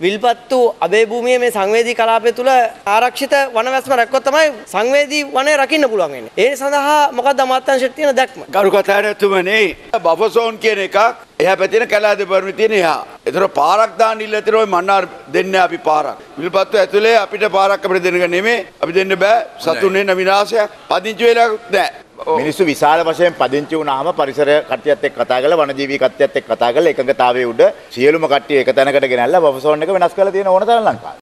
විල්පත්තු අබේ භූමියේ මේ සංවේදී කලාපය තුළ ආරක්ෂිත වනවැස්ම රැක්කොත් තමයි සංවේදී වනය රකින්න පුළුවන් වෙන්නේ. ඒ සඳහා මොකක්ද අමාත්‍යංශයට තියෙන දැක්ම? ගරු කතාරතුමනේ බෆසෝන් කියන එකක් එහ පැතින කලාද පරමි තියෙන එහා. එතර පාරක් දාන්න ඉල්ල ඇතිර ඔය මන්නාර් දෙන්න අපි පාරක්. විල්පත්තු ඇතුලේ අපිට පාරක් අපිට දෙන්නක නෙමේ අපි දෙන්න බෑ සතුන්නේ නවිනාශයක් පදිංචි වෙලා නෑ. මිනිස්සු විශාල වශයෙන් පදිංචි වුණාම පරිසර කට්ටියත් එක්ක කතා කරලා වනජීවී කට්ටියත් එක්ක කතා කරලා එකඟතාවයේ උඩ සියලුම කට්ටිය එක තැනකට ගෙනල්ලා බෆසෝන් එක වෙනස් කරලා තියෙන ඕන තරම් ලංකාවේ.